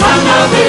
sana